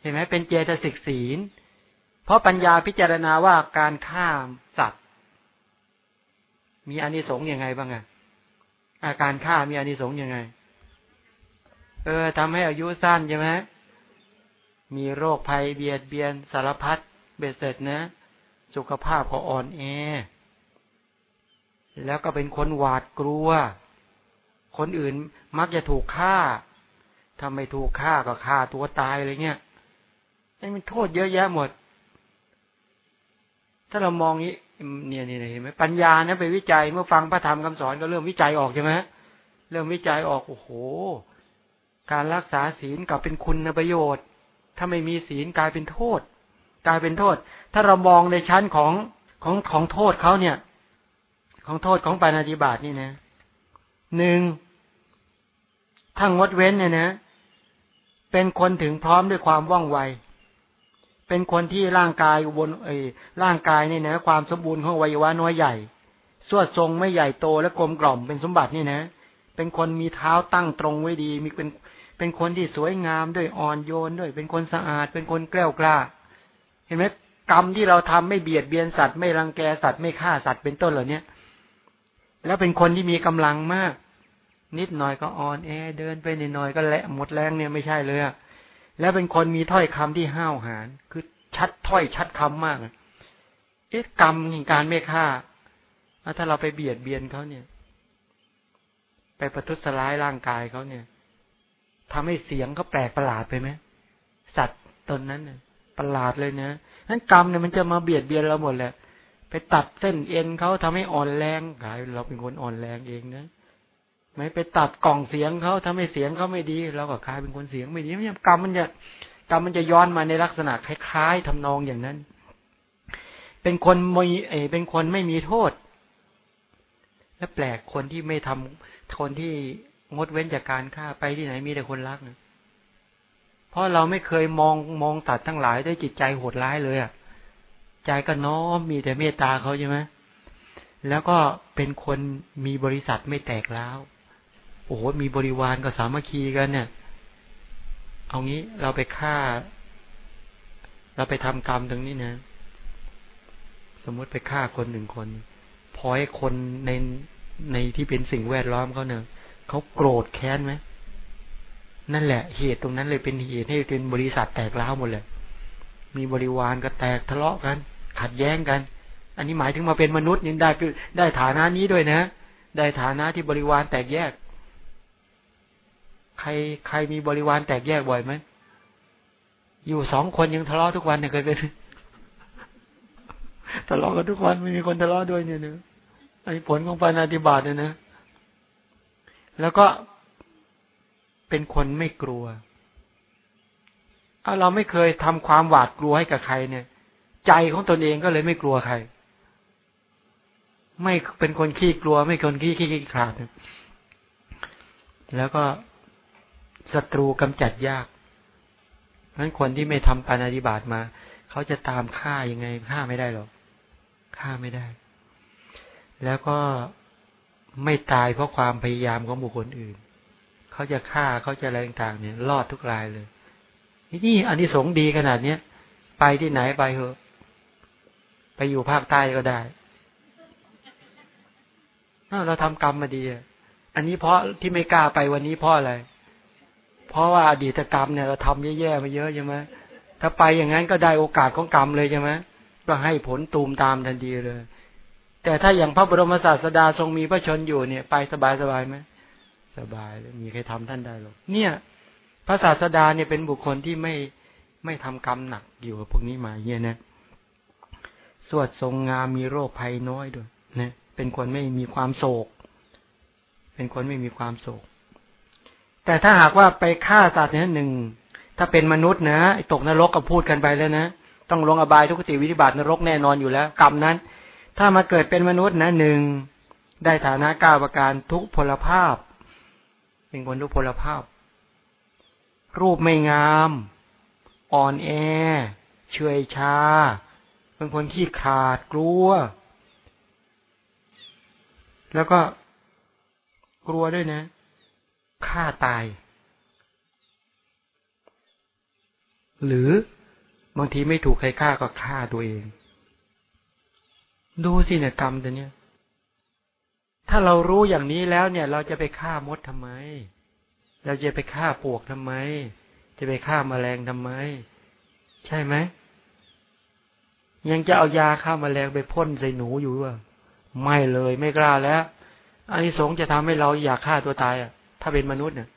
เห็นไหมเป็นเจตสิกศีล เพราะปัญญาพิจารณาว่าการฆ่าสัตว์ มีอานิสงส์ยังไงบ้างอะ อาการฆ่ามีอานิสงส์ยังไง เออทำให้อายุสั้นใช่ไหมมีโรคภัยเบียดเบียนสารพัดเบ็ดเสร็จนะ สุขภาพก็อ่อนแอ แล้วก็เป็นคนหวาดกลัว คนอื่นมักจะถูกฆ่าถ้าไม่ถูกฆ่าก็ฆ่าตัวตายอะไรเงี้ยไอ้มันโทษเยอะแยะหมด ถ้าเรามองนี้ เนี่ยนี่เห็นไหมปัญญาเนี่ยไปวิจัยเมื่อฟังพระธรรมคำสอนก็เริ่มวิจัยออกใช่ไหมเริ่มวิจัยออกโอ้โห การรักษาศีลกลับเป็นคุณประโยชน์ ถ้าไม่มีศีลกลายเป็นโทษ กลายเป็นโทษ ถ้าเรามองในชั้นของของของโทษเขาเนี่ย ของโทษของปานาติบาตนี่นะหนึ่งถ้างดเว้นเนี่ยนะ เป็นคนถึงพร้อมด้วยความว่องไว เป็นคนที่ร่างกายบนเอร่างกายนี่นะ ความสมบูรณ์ของวัยวะน้อยใหญ่สวดทรงไม่ใหญ่โตและกลมกล่อมเป็นสมบัตินี่นะ เป็นคนมีเท้าตั้งตรงไว้ดี มีเป็นเป็นคนที่สวยงามด้วยอ่อนโยนด้วย เป็นคนสะอาด เป็นคนแกล้วกล้า เห็นไหมกรรมที่เราทำไม่เบียดเบียนสัตว์ไม่รังแกสัตว์ไม่ฆ่าสัตว์เป็นต้นเหล่านี้แล้วเป็นคนที่มีกำลังมาก นิดหน่อยก็อ่อนแอเดินไปนิดหน่อยก็แหละหมดแรงเนี่ยไม่ใช่เลย แล้วเป็นคนมีถ้อยคำที่ห้าวหาญคือชัดถ้อยชัดคำมากเอ๊ะกรรมแห่งการไม่ฆ่าถ้าเราไปเบียดเบียนเขาเนี่ย ไปประทุษร้ายร่างกายเขาเนี่ยทำให้เสียงเขาแปลกประหลาดไปไหมสัตว์ตนนั้นเนี่ยประหลาดเลยนะนั้นกรรมเนี่ยมันจะมาเบียดเบียนเราหมดแหละไปตัดเส้นเอ็นเขาทำให้อ่อนแรงกายเราเป็นคนอ่อนแรงเองนะ ไม่ไปตัดกล่องเสียงเขาทำให้เสียงเขาไม่ดีเราก็กลายเป็นคนเสียงไม่ดีไม่ใช่กรรมมันจะกรรมมันจะย้อนมาในลักษณะคล้ายๆทำนองอย่างนั้น เป็นคนมีเอเป็นคนไม่มีโทษ และแปลกคนที่ไม่ทำคนที่งดเว้นจากการฆ่าไปที่ไหนมีแต่คนรักนะเพราะเราไม่เคยมองมองสัตว์ทั้งหลายด้วยจิตใจโหดร้ายเลยอะ ใจก็น้อมมีแต่เมตตาเขาใช่ไหมแล้วก็เป็นคนมีบริษัทไม่แตกแล้ว โอ้โหมีบริวารก็สามัคคีกันเนี่ย เอางี้เราไปฆ่า เราไปทำกรรมตรงนี้นะ สมมุติไปฆ่าคนหนึ่งคน พอให้คนในในที่เป็นสิ่งแวดล้อมเขาเนี่ยเขาโกรธแค้นไหมนั่นแหละ เหตุตรงนั้นเลยเป็นเหตุให้เป็นบริษัทแตกร้าวหมดเลย มีบริวารก็แตกทะเลาะกัน ขัดแย้งกัน อันนี้หมายถึงมาเป็นมนุษย์ยังได้คือได้ฐานะนี้ด้วยนะ ได้ฐานะที่บริวารแตกแยก ใครใครมีบริวารแตกแยกบ่อยไหมอยู่สองคนยังทะเลาะทุกวันเนี่ยเคยเป็นทะเลาะกันทุกวันไม่มีคนทะเลาะด้วยเนี่ยเนอะอันนี้ผลของปานาติบาตเนี่ยนะแล้วก็เป็นคนไม่กลัวเอาเราไม่เคยทำความหวาดกลัวให้กับใครเนี่ย ใจของตนเองก็เลยไม่กลัวใคร ไม่เป็นคนขี้กลัว ไม่คนขี้ขี้ขี้ขาดแล้วก็ ศัตรูกำจัดยากนั้นคนที่ไม่ทำปานาติบาตมา เขาจะตามฆ่ายังไงฆ่าไม่ได้หรอกฆ่าไม่ได้ แล้วก็ไม่ตายเพราะความพยายามของบุคคลอื่น เขาจะฆ่าเขาจะอะไรต่างๆเนี่ย รอดทุกรายเลยนี่อันนี้สงดีขนาดเนี้ยไปที่ไหนไปเถอะ ไปอยู่ภาคใต้ก็ได้เราทำกรรมมาดีอันนี้เพราะที่ไม่กล้าไปวันนี้เพราะอะไร เพราะว่าอดีตกรรมเนี่ยเราทำแย่ๆมาเยอะใช่ไหมถ้าไปอย่างนั้นก็ได้โอกาสของกรรมเลยใช่ไหมก็ให้ผลตูมตามทันทีเลย แต่ถ้าอย่างพระบรมศาสดาทรงมีพระชนอยู่เนี่ย ไปสบายสบายไหมสบายเลยมีใครทำท่านได้หรอกเนี่ย พระศาสดาเนี่ยเป็นบุคคลที่ไม่ไม่ทำกรรมหนักอยู่กับพวกนี้มาเนี่ยนะสวดทรงงามมีโรคภัยน้อยด้วยนะเป็นคนไม่มีความโศก เป็นคนไม่มีความโศก แต่ถ้าหากว่าไปฆ่าสัตว์เนี่ยหนึ่งถ้าเป็นมนุษย์นะตกนรกก็พูดกันไปแล้วนะต้องลงอบายทุกติวิธิบาตนรกแน่นอนอยู่แล้ว กรรมนั้น ถ้ามาเกิดเป็นมนุษย์นะหนึ่งได้ฐานะก้าประการทุกพลภาพเป็นคนทุกพลภาพ รูปไม่งาม อ่อนแอ เฉยชาเป็นคนขี้ขาดกลัว แล้วก็กลัวด้วยนะ ฆ่าตาย หรือบางทีไม่ถูกใครฆ่าก็ฆ่าตัวเอง ดูสิเนี่ยกรรมตัวเนี้ยถ้าเรารู้อย่างนี้แล้วเนี่ย เราจะไปฆ่ามดทำไม เราจะไปฆ่าปวกทำไม จะไปฆ่ามาแมลงทำไม ใช่ไหมยังจะเอายาฆ่ามาแมลงไปพ่นใส่หนูอยู่ว่ะไม่เลยไม่กล้าแล้วอันนี้สงจะทำให้เราอยากฆ่าตัวตายอะ ถ้าเป็นมนุษย์เนี่ย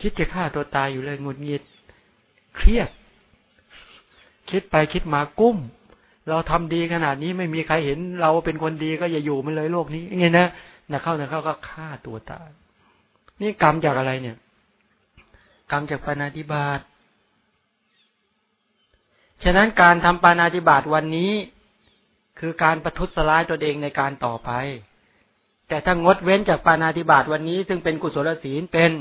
คิดจะฆ่าตัวตายอยู่เลยงุดหงิด เครียด คิดไปคิดมากุ้ม เราทำดีขนาดนี้ไม่มีใครเห็น เราเป็นคนดีก็อย่าอยู่มันเลยโลกนี้ไงนะนะเข้านะเข้าก็ฆ่าตัวตาย นี่กรรมจากอะไรเนี่ย กรรมจากปานาธิบาตฉะนั้นการทำปานาธิบาตวันนี้ คือการประทุษร้ายตัวเองในการต่อไป แต่ถ้างดเว้นจากปานาธิบาตวันนี้ ซึ่งเป็นกุศลศีลเป็น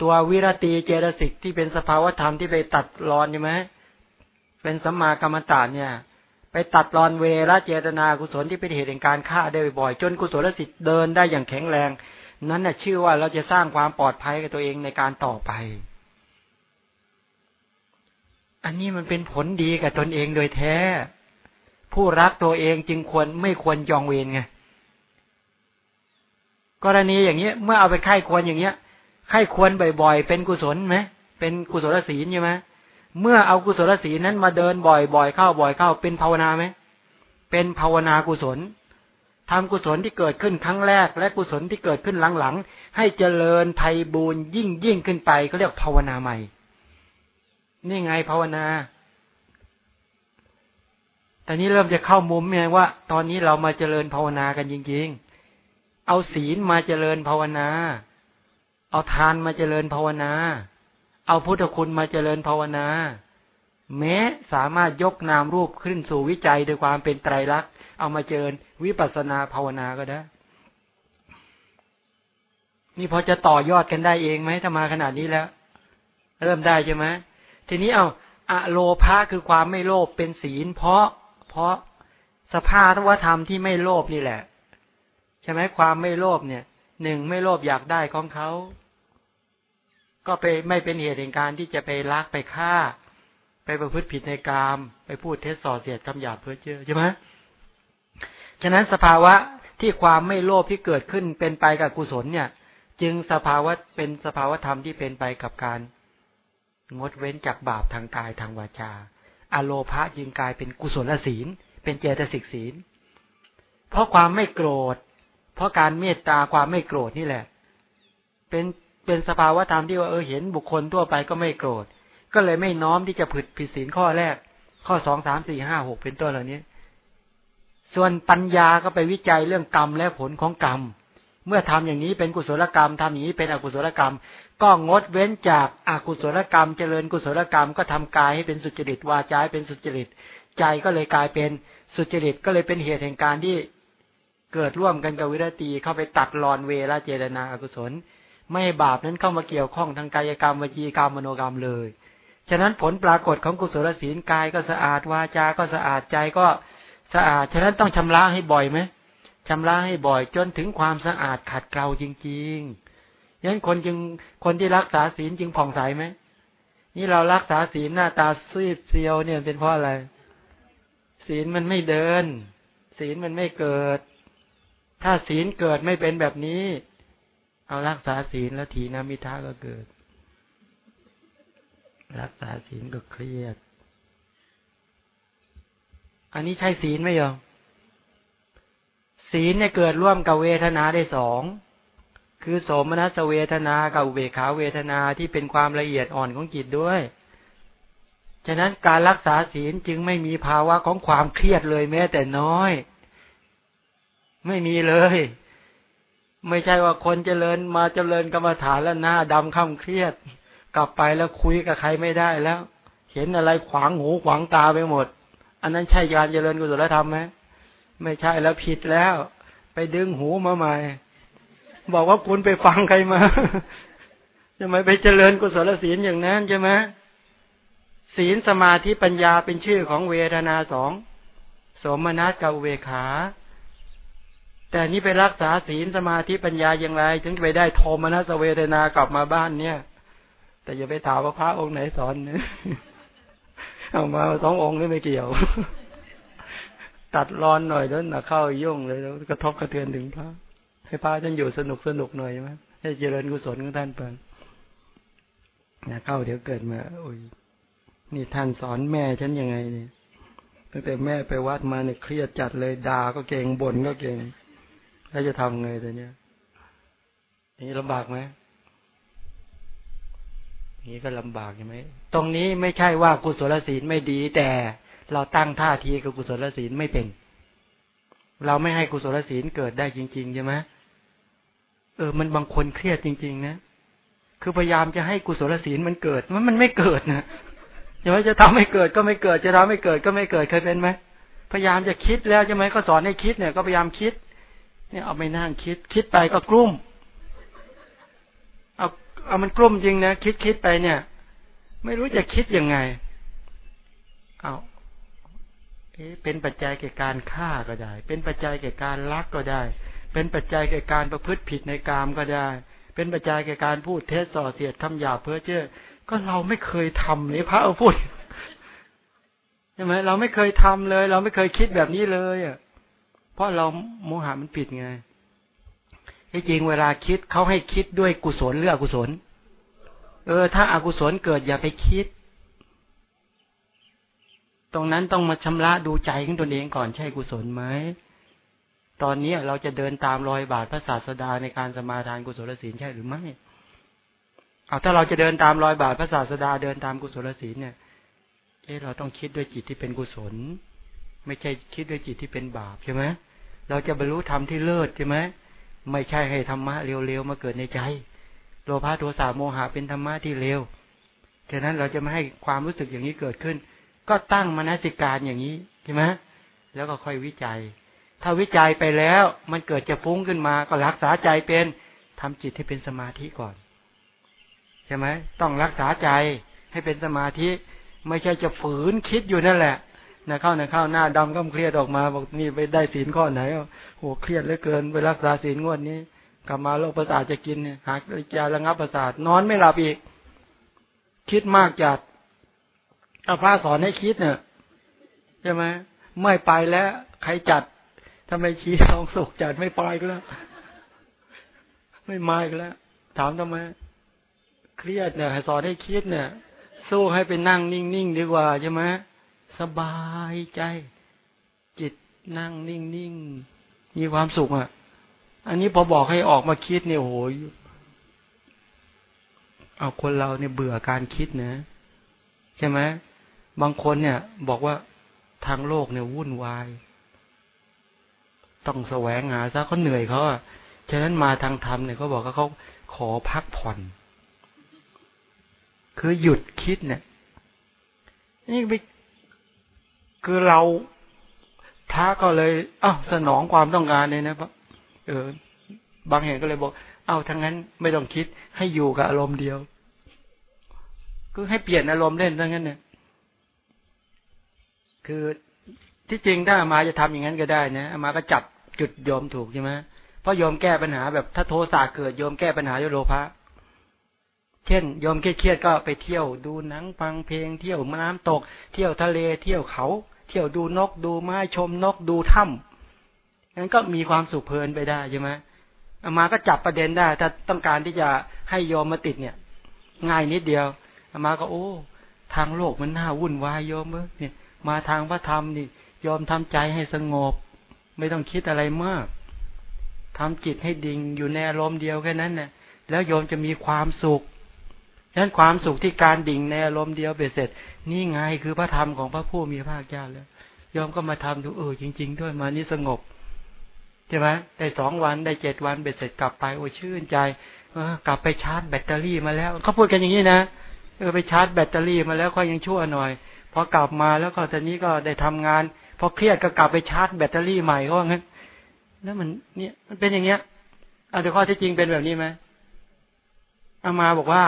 ตัววิรติเจรสิกที่เป็นสภาวธรรมที่ไปตัดรอนใช่ไหมเป็นสัมมากรรมตาเนี่ย ไปตัดรอนเวรเจตนากุศลที่เป็นเหตุแห่งการฆ่าได้บ่อยจนกุศลสิทธิ์เดินได้อย่างแข็งแรง นั้นน่ะชื่อว่าเราจะสร้างความปลอดภัยกับตัวเองในการต่อไป อันนี้มันเป็นผลดีกับตนเองโดยแท้ ผู้รักตัวเองจึงควรไม่ควรยองเวรไง กรณีอย่างเนี้ย เมื่อเอาไปไข้ควรอย่างเงี้ยไข้ควรบ่อยๆ เป็นกุศลไหมเป็นกุศลศีลใช่ไหมเมื่อเอากุศลศีลนั้นมาเดินบ่อยๆเข้าบ่อยเข้าเป็นภาวนาไหมเป็นภาวนากุศลทำกุศลที่เกิดขึ้นครั้งแรก และกุศลที่เกิดขึ้นหลังๆ ให้เจริญไพบูรยิ่งยิ่งขึ้นไปก็เรียกภาวนาใหม่ นี่ไงภาวนาแต่นี้เริ่มจะเข้ามุมไงว่า ตอนนี้เรามาเจริญภาวนากันจริง ๆ เอาศีลมาเจริญภาวนา เอาทานมาเจริญภาวนา เอาพุทธคุณมาเจริญภาวนา แม้สามารถยกนามรูปขึ้นสู่วิจัยโดยความเป็นไตรลักษณ์เอามาเจริญวิปัสนาภาวนาก็ได้ นี่พอจะต่อยอดกันได้เองไหมถ้ามาขนาดนี้แล้ว เริ่มได้ใช่ไหมทีนี้เอาอะโลภะคือความไม่โลภเป็นศีล เพราะเพราะสภาพธรรมที่ไม่โลภนี่แหละ ใช่ไหมความไม่โลภเนี่ยหนึ่งไม่โลภอยากได้ของเขา ก็ไปไม่เป็นเหตุแห่งการที่จะไปลักไปฆ่า ไปประพฤติผิดในกามไปพูดเท็จส่อเสียดคำหยาบเพื่อเชื่อใช่ไหมฉะนั้นสภาวะที่ความไม่โลภที่เกิดขึ้นเป็นไปกับกุศลเนี่ย จึงสภาวะเป็นสภาวะธรรมที่เป็นไปกับการ งดเว้นจากบาปทางกายทางวาจาอโลภะจึงกลายเป็นกุศลศีล เป็นเจตสิกศีล เพราะความไม่โกรธ เพราะการเมตตาความไม่โกรธนี่แหละ เป็นเป็นสภาวะธรรมที่ว่าเออเห็นบุคคลทั่วไปก็ไม่โกรธ ก็เลยไม่น้อมที่จะผิดผิดศีลข้อแรก ข้อสองสามสี่ห้าหกเป็นต้นเหล่านี้ ส่วนปัญญาก็ไปวิจัยเรื่องกรรมและผลของกรรม เมื่อทำอย่างนี้เป็นกุศลกรรมทำอย่างนี้เป็นอกุศลกรรม ก็งดเว้นจากอากุศลกรรม เจริญกุศลกรรมก็ทำกายให้เป็นสุจริตวาจาเป็นสุจริต ใจก็เลยกลายเป็นสุจริตก็เลยเป็นเหตุแห่งการที่ เกิดร่วมกันกับวิรตีเข้าไปตัดรอนเวลาเจรนาอกุศล ไม่ให้บาปนั้นเข้ามาเกี่ยวข้องทางกายกรรมวจีกรรมมโนกรรมเลย ฉะนั้นผลปรากฏของกุศลศีลกายก็สะอาดวาจาก็สะอาดใจก็สะอาด ฉะนั้นต้องชำระให้บ่อยไหมชำระให้บ่อยจนถึงความสะอาดขัดเกลาจริงๆฉะนั้นคนจึงคนที่รักษาศีลจึงผ่องใสไหมนี่เรารักษาศีลหน้าตาซีดเซียวเนี่ยเป็นเพราะอะไร ศีลมันไม่เดิน ศีลมันไม่เกิด ถ้าศีลเกิดไม่เป็นแบบนี้ เอารักษาศีลแล้วทีนามิทาก็เกิด รักษาศีลก็เครียด อันนี้ใช่ศีลไหมยอมศีลเนี่ยเกิดร่วมกับเวทนาได้สองคือโสมนัสเวทนากับอุเบขาเวทนาที่เป็นความละเอียดอ่อนของจิตด้วย ฉะนั้นการรักษาศีลจึงไม่มีภาวะของความเครียดเลยแม้แต่น้อย ไม่มีเลย ไม่ใช่ว่าคนเจริญมาเจริญกรรมฐานแล้วหน้าดำข้าเครียด กลับไปแล้วคุยกับใครไม่ได้แล้ว เห็นอะไรขวางหูขวางตาไปหมด อันนั้นใช่การเจริญกุศลธรรมไหมไม่ใช่แล้วผิดแล้ว ไปดึงหูมาใหม่ บอกว่าคุณไปฟังใครมาจะไมไปเจริญกุศลศีลอย่างนั้นใช่ไหมศีลสมาธิปัญญาเป็นชื่อของเวทนาสองสมนัสกับเวขา แต่นี้ไปรักษาศีลสมาธิปัญญาอย่างไร ถึงไปได้โทมนัสเวทนากลับมาบ้านเนี่ย แต่อย่าไปถามว่าพระองค์ไหนสอนเนี่ยเอามาสององค์นี่ไม่เกี่ยว ตัดร้อนหน่อยแล้วนะเข้ายุ่งเลยแล้วกระทบกระเทือนถึงพระให้พระท่านอยู่สนุกสนุกหน่อยไหมให้เจริญกุศลของท่านเปิดนะเข้าเดี๋ยวเกิดมาโอ้ยนี่ท่านสอนแม่ฉันยังไงเนี่ยตั้งแต่แม่ไปวัดมาเนี่ยเครียดจัดเลยด่าก็เก่งบ่นก็เก่ง แล้วจะทำไงตัวเนี้ยนี่ลำบากไหมนี่ก็ลำบากใช่ไหมตรงนี้ไม่ใช่ว่ากุศลศีลไม่ดี แต่เราตั้งท่าทีกับกุศลศีลไม่เป็น เราไม่ให้กุศลศีลเกิดได้จริงๆใช่ไหมเออ มันบางคนเครียดจริง ๆ นะคือพยายามจะให้กุศลศีลมันเกิด มันมันไม่เกิดนะใช่ไหมจะทำให้เกิดก็ไม่เกิด จะทำให้เกิดก็ไม่เกิดเคยเป็นไหมพยายามจะคิดแล้วใช่ไหมก็สอนให้คิดเนี่ย ก็พยายามคิด เนี่ยเอาไปนั่งคิด คิดไปก็กลุ้มเอาเอามันกลุ้มจริงนะคิดคิดไปเนี่ย ไม่รู้จะคิดยังไง เอาเอ๊ะเป็นปัจจัยแก่การฆ่าก็ได้ เป็นปัจจัยแก่การลักก็ได้ เป็นปัจจัยแก่การประพฤติผิดในกามก็ได้ เป็นปัจจัยแก่การพูดเท็จส่อเสียดคำหยาบเพ้อเจ้อก็เราไม่เคยทำนี่พระเอาพูดใช่ไหมเราไม่เคยทำเลย เราไม่เคยคิดแบบนี้เลยอะ เพราะเราโมหะมันปิดไงที่จริงเวลาคิดเขาให้คิดด้วยกุศลหรืออกุศล เออ ถ้าอากุศลเกิดอย่าไปคิด ตรงนั้นต้องมาชำระดูใจของตนเองก่อนใช่กุศลไหมตอนนี้เราจะเดินตามรอยบาทพระศาสดาในการสมาทานกุศลศีลใช่หรือไม่เอาถ้าเราจะเดินตามรอยบาทพระศาสดาเดินตามกุศลศีลเนี่ย เออเราต้องคิดด้วยจิตที่เป็นกุศล ไม่ใช่คิดด้วยจิตที่เป็นบาปใช่ไหมเราจะบรรลุธรรมที่เลิศใช่ไหมไม่ใช่ให้ธรรมะเร็วๆมาเกิดในใจโลภะโทสะโมหะเป็นธรรมะที่เร็วฉะนั้นเราจะไม่ให้ความรู้สึกอย่างนี้เกิดขึ้น ก็ตั้งมนสิการอย่างนี้ใช่ไหมแล้วก็ค่อยวิจัย ถ้าวิจัยไปแล้วมันเกิดจะฟุ้งขึ้นมา ก็รักษาใจเป็นทำจิตให้เป็นสมาธิก่อนใช่ไหมต้องรักษาใจให้เป็นสมาธิ ไม่ใช่จะฝืนคิดอยู่นั่นแหละ นะเข้านะเข้าหน้าดำก็เครียดออกมาบอกนี่ไปได้ศีลข้อไหนโอ้เครียดเหลือเกินไปรักษาศีลงวดนี้กลับมาโรคประสาทจะกินเนี่ยหากจะระงับประสาทนอนไม่หลับอีก คิดมากจัดเอาพระสอนให้คิดเนี่ยใช่ไหมไม่ไปแล้วใครจัดทำไมชี้ทองสุกจัดไม่ไปก็แล้ว ไม่มาก็แล้ว ถามทำไม เครียดเนี่ยสอนให้คิดเนี่ย สู้ให้ไปนั่งนิ่งๆดีกว่าใช่ไหม สบายใจ จิตนั่งนิ่งๆมีความสุขอะ อันนี้พอบอกให้ออกมาคิดเนี่ยโหยเอาคนเราเนี่ยเบื่อการคิดนะใช่ไหมบางคนเนี่ย บอกว่าทางโลกเนี่ยวุ่นวาย ต้องแสวงหาซะเขาเหนื่อยเขาอะฉะนั้นมาทางธรรมเนี่ยเขาบอกว่าเขาขอพักผ่อน คือหยุดคิดเนี่ยนี่ไป คือเราท้าก็เลยอ้าวสนองความต้องการเลยนะเออ บางแห่งก็เลยบอก เอ้าทั้งนั้นไม่ต้องคิดให้อยู่กับอารมณ์เดียวก็ให้เปลี่ยนอารมณ์เล่นทั้งนั้นเนี่ยคือที่จริงถ้ามาจะทำอย่างนั้นก็ได้นะมาก็จับจุดโยมถูกใช่ไหมเพราะโยมแก้ปัญหาแบบถ้าโทสะเกิดโยมแก้ปัญหาด้วยโลภะเช่นโยมเครียดก็ไปเที่ยวดูหนังฟังเพลงเที่ยวน้ำตก เที่ยวทะเลเที่ยวเขา เที่ยวดูนกดูไม้ชมนกดูถ้ำนั้นก็มีความสุขเพลินไปได้ใช่ไหมอามาก็จับประเด็นได้ ถ้าต้องการที่จะให้ยอมมาติดเนี่ย ง่ายนิดเดียวอามาก็โอ้ ทางโลกมันน่าวุ่นวายยอมเออเนี่ย มาทางพระธรรมนี่ยอมทำใจให้สงบ ไม่ต้องคิดอะไรมากทำจิตให้ดิ่งอยู่ในอารมณ์เดียวแค่นั้นนะ่ะแล้วโยมจะมีความสุข ฉะนั้นความสุขที่การดิ่งในอารมณ์เดียวเบ็ดเสร็จ นี่ไงคือพระธรรมของพระผู้มีพระเจ้าแล้วยอมก็มาทำดูเออจริง ๆ ด้วยมานี่สงบใช่ไหมได้สองวันได้เจ็ดวันเบ็ดเสร็จกลับไปโอ้ชื่นใจเออกลับไปชาร์จแบตเตอรี่มาแล้วเขาพูดกันอย่างนี้นะเออไปชาร์จแบตเตอรี่มาแล้วก็ยังชั่วหน่อยพอกลับมาแล้วก็ตอนนี้ก็ได้ทำงานพอเครียดก็กลับไปชาร์จแบตเตอรี่ใหม่ก็ว่างั้นแล้วมันเนี่ยมันเป็นอย่างเงี้ยเอาแต่ข้อที่จริงเป็นแบบนี้ไหมเอามาบอกว่า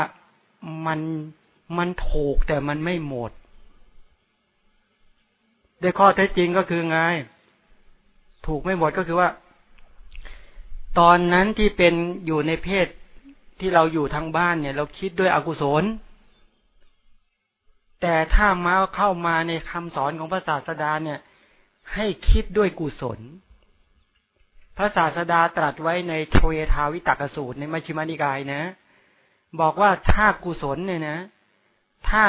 มันมันถูกแต่มันไม่หมดโดยข้อเท็จจริงก็คือไง ถูกไม่หมดก็คือว่า ตอนนั้นที่เป็นอยู่ในเพศที่เราอยู่ทางบ้านเนี่ย เราคิดด้วยอกุศล แต่ถ้ามาเข้ามาในคำสอนของพระศาสดาเนี่ย ให้คิดด้วยกุศล พระศาสดาตรัสไว้ในโทเยทาวิตกสูตรในมัชฌิมานิกายนะ บอกว่าถ้ากุศลเนี่ยนะ ถ้า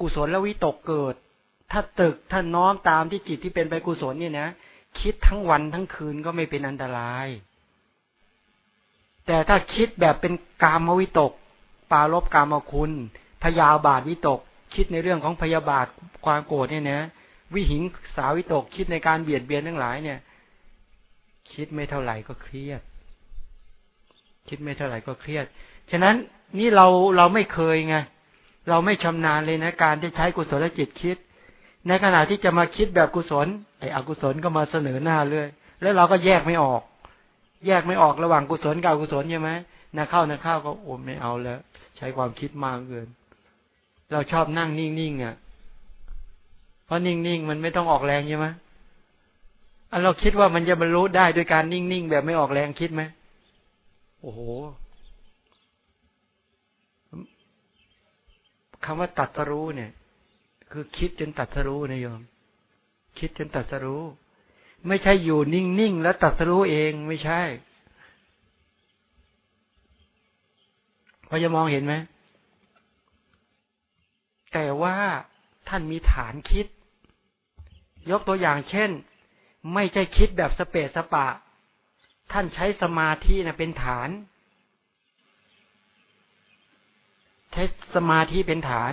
กุศลแล้ววิตกเกิด ถ้าตึกถ้าน้อมตามที่จิตที่เป็นไปกุศลเนี่ยนะคิดทั้งวันทั้งคืนก็ไม่เป็นอันตราย แต่ถ้าคิดแบบเป็นกามวิตก ปาลบกามคุณ พยาบาทวิตก คิดในเรื่องของพยาบาทความโกรธเนี่ยนะวิหิงสาวิตก คิดในการเบียดเบียนทั้งหลายเนี่ย คิดไม่เท่าไหร่ก็เครียด คิดไม่เท่าไหร่ก็เครียด ฉะนั้น นี่เราเราไม่เคยไง เราไม่ชำนาญเลยนะ การที่ใช้กุศลจิตคิด ในขณะที่จะมาคิดแบบกุศลไอ้อกุศลก็มาเสนอหน้าเลยแล้วเราก็แยกไม่ออก แยกไม่ออกระหว่างกุศลกับอกุศลใช่ไหมนาเข้านาเข้าก็โอ้ไม่เอาแล้ว ใช้ความคิดมากเกิน เราชอบนั่งนิ่งๆอะเพราะนิ่งๆมันไม่ต้องออกแรงใช่ไหมอันเราคิดว่ามันจะบรรลุได้ด้วยการนิ่งๆแบบไม่ออกแรงคิดไหมโอ้โห คำว่าตัดสรู้เนี่ย คือคิดจนตัดสรู้นะโยม คิดจนตัดสรู้ ไม่ใช่อยู่นิ่งๆแล้วตัดสรู้เองไม่ใช่พอจะมองเห็นไหมแต่ว่าท่านมีฐานคิด ยกตัวอย่างเช่น ไม่ใช่คิดแบบสเปสสปะ ท่านใช้สมาธินะเป็นฐาน ใช้สมาธิเป็นฐาน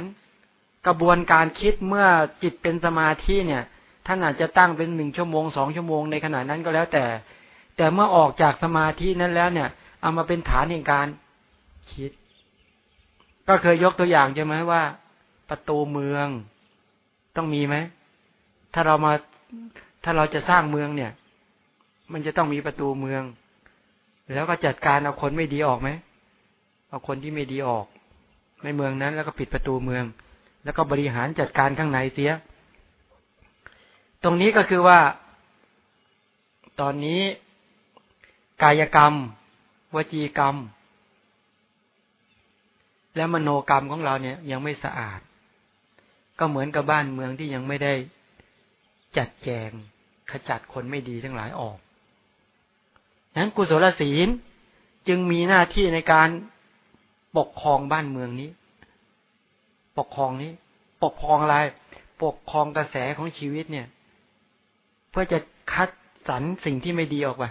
กระบวนการคิดเมื่อจิตเป็นสมาธิเนี่ย ท่านอาจจะตั้งเป็นหนึ่งชั่วโมงสองชั่วโมงในขณะนั้นก็แล้วแต่ แต่เมื่อออกจากสมาธินั้นแล้วเนี่ย เอามาเป็นฐานแห่งการคิด ก็เคยยกตัวอย่างใช่ไหมว่า ประตูเมืองต้องมีไหมถ้าเรามาถ้าเราจะสร้างเมืองเนี่ย มันจะต้องมีประตูเมือง แล้วก็จัดการเอาคนไม่ดีออกไหมเอาคนที่ไม่ดีออก ในเมืองนั้น แล้วก็ปิดประตูเมือง แล้วก็บริหารจัดการข้างในเสีย ตรงนี้ก็คือว่า ตอนนี้กายกรรม วจีกรรม และมโนกรรมของเราเนี่ยยังไม่สะอาด ก็เหมือนกับบ้านเมืองที่ยังไม่ได้จัดแจงขจัดคนไม่ดีทั้งหลายออกนั้นกุศลศีลจึงมีหน้าที่ในการ ปกครองบ้านเมืองนี้ ปกครองนี้ ปกครองอะไร ปกครองกระแสของชีวิตเนี่ย เพื่อจะคัดสรรสิ่งที่ไม่ดีออกไป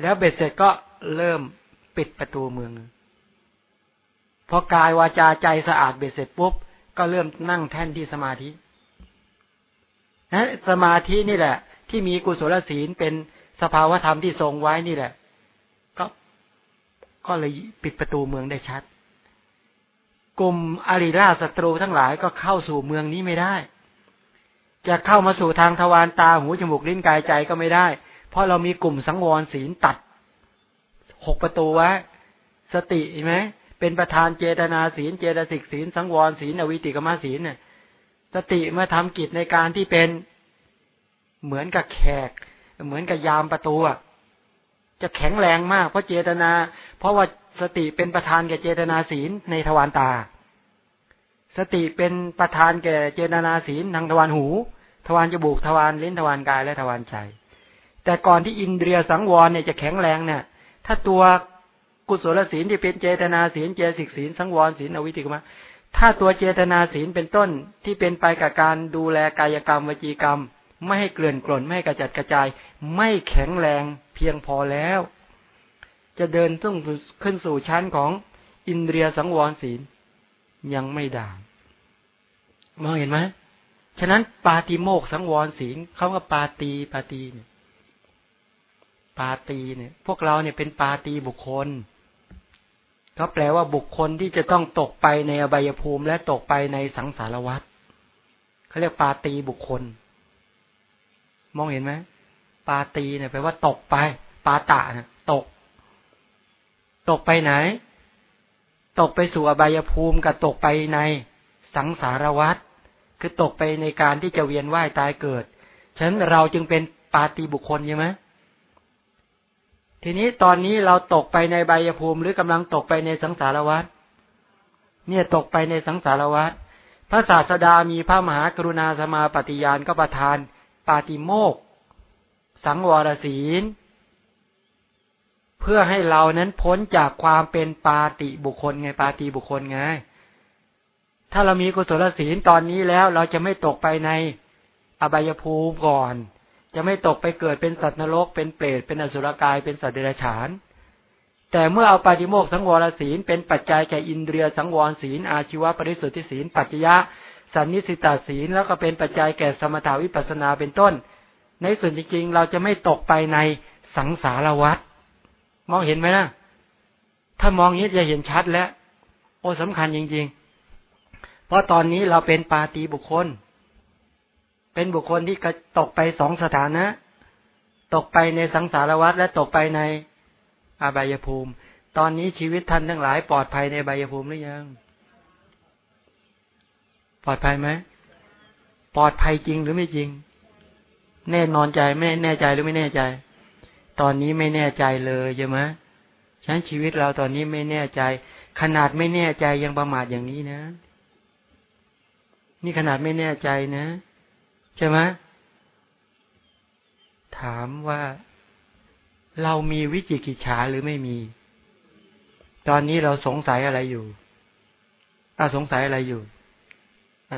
แล้วเบ็ดเสร็จก็เริ่มปิดประตูเมืองพอกายวาจาใจสะอาดเบ็ดเสร็จปุ๊บก็เริ่มนั่งแท่นที่สมาธินะสมาธินี่แหละ ที่มีกุศลศีลเป็นสภาวธรรมที่ทรงไว้นี่แหละ ก็เลยปิดประตูเมืองได้ชัด กลุ่มอาริราศัตรูทั้งหลายก็เข้าสู่เมืองนี้ไม่ได้ จะเข้ามาสู่ทางทวารตาหูจมูกลิ้นกายใจก็ไม่ได้ เพราะเรามีกลุ่มสังวรศีลตัดหกประตูไว้สติเห็นไหมเป็นประธานเจตนาศีล เจตสิกศีล สังวรศีลอวิติกมาศีลเนี่ยสติเมื่อทำกิจในการที่เป็นเหมือนกับแขก เหมือนกับยามประตูอะ จะแข็งแรงมาก เพราะเจตนา เพราะว่าสติเป็นประธานแก่เจตนาศีลในทวารตา สติเป็นประธานแก่เจตนาศีลทางทวารหู ทวารจมูกทวารลิ้นทวารกายและทวารใจ แต่ก่อนที่อินเดียสังวรเนี่ยจะแข็งแรงเนี่ย ถ้าตัวกุศลศีลที่เป็นเจตนาศีลเจสิกศีลสังวรศีลอวิติกรรมถ้าตัวเจตนาศีลเป็นต้นที่เป็นไปกับการดูแลกายกรรมวจีกรรม ไม่ให้เกลื่อนกล่นไม่ให้กระจัดกระจาย ไม่แข็งแรงเพียงพอแล้ว จะเดินต้องขึ้นสู่ชั้นของอินเดียสังวรศีล ยังไม่ด่างมองเห็นไหมฉะนั้นปาติโมกสังวรศีลเขาก็ปาตีปาตีเนี่ย ปาตีเนี่ย พวกเราเนี่ยเป็นปาตีบุคคลก็แปลว่าบุคคลที่จะต้องตกไปในอบายภูมิ และตกไปในสังสารวัฏเขาเรียกปาตีบุคคล มองเห็นไหม ปาตีเนี่ยแปลว่าตกไป ปาตะนะตก ตกไปไหน ตกไปสู่อบายภูมิกับตกไปในสังสารวัฏคือตกไปในการที่จะเวียนว่ายตายเกิด ฉะนั้นเราจึงเป็นปาตีบุคคลใช่ไหมทีนี้ตอนนี้เราตกไปในใบยภูมิ หรือกำลังตกไปในสังสารวัฏเนี่ยตกไปในสังสารวัฏพระศาสดามีพระมหากรุณาสมาปฏิญาณก็ประทาน ปาติโมก สังวรศีล เพื่อให้เรานั้นพ้นจากความเป็นปาติบุคคลไงปาติบุคคลไงถ้าเรามีกุศลศีลตอนนี้แล้ว เราจะไม่ตกไปในอบายภูมิก่อน จะไม่ตกไปเกิดเป็นสัตว์นรก เป็นเปรตเป็นอสุรกายเป็นสัตว์เดรัจฉาน แต่เมื่อเอาปาติโมกสังวรศีล เป็นปัจจัยแก่อินเดียสังวรศีล อาชีวปริสุทธิศีล ปัจจยะสันนิสิตาศีลแล้วก็เป็นปัจจัยแก่สมถาวิปัสนาเป็นต้น ในส่วนจริงๆ เราจะไม่ตกไปในสังสารวัฏมองเห็นไหมนะถ้ามองนี้จะเห็นชัดแล้ว โอ้สำคัญจริง ๆ เพราะตอนนี้เราเป็นปาตีบุคคล เป็นบุคคลที่ตกไปสองสถานะ ตกไปในสังสารวัฏและตกไปในอาบายภูมิ ตอนนี้ชีวิตท่านทั้งหลายปลอดภัยในบายภูมิหรือยัง ปลอดภัยไหม ปลอดภัยจริงหรือไม่จริง แน่นอนใจไม่แน่ใจหรือไม่แน่ใจ ตอนนี้ไม่แน่ใจเลยใช่ไหมฉันชีวิตเราตอนนี้ไม่แน่ใจ ขนาดไม่แน่ใจยังประมาทอย่างนี้นะ นี่ขนาดไม่แน่ใจนะ ใช่ไหมถามว่าเรามีวิจิกิจฉาหรือไม่มี ตอนนี้เราสงสัยอะไรอยู่อ่าสงสัยอะไรอยู่ไอ้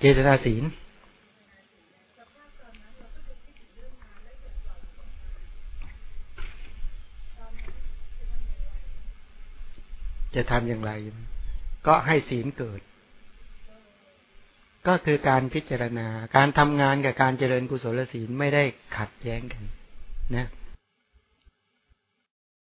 เจตนาศีลจะทำอย่างไร ก็ให้ศีลเกิด ก็คือการพิจารณา การทำงานกับการเจริญกุศลศีลไม่ได้ขัดแย้งกัน นะ